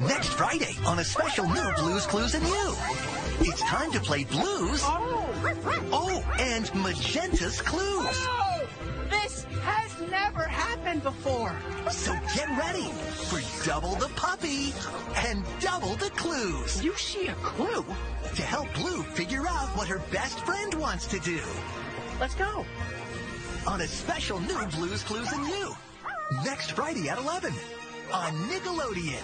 Next Friday on a special new Blues Clues and You. It's time to play blues. Oh. oh, and Magenta's clues. Oh, this has never happened before. So get ready for double the puppy and double the clues You see a clue? to help Blue figure out what her best friend wants to do Let's go. on a special new Blues Clues and You. Next Friday at 11 on Nickelodeon.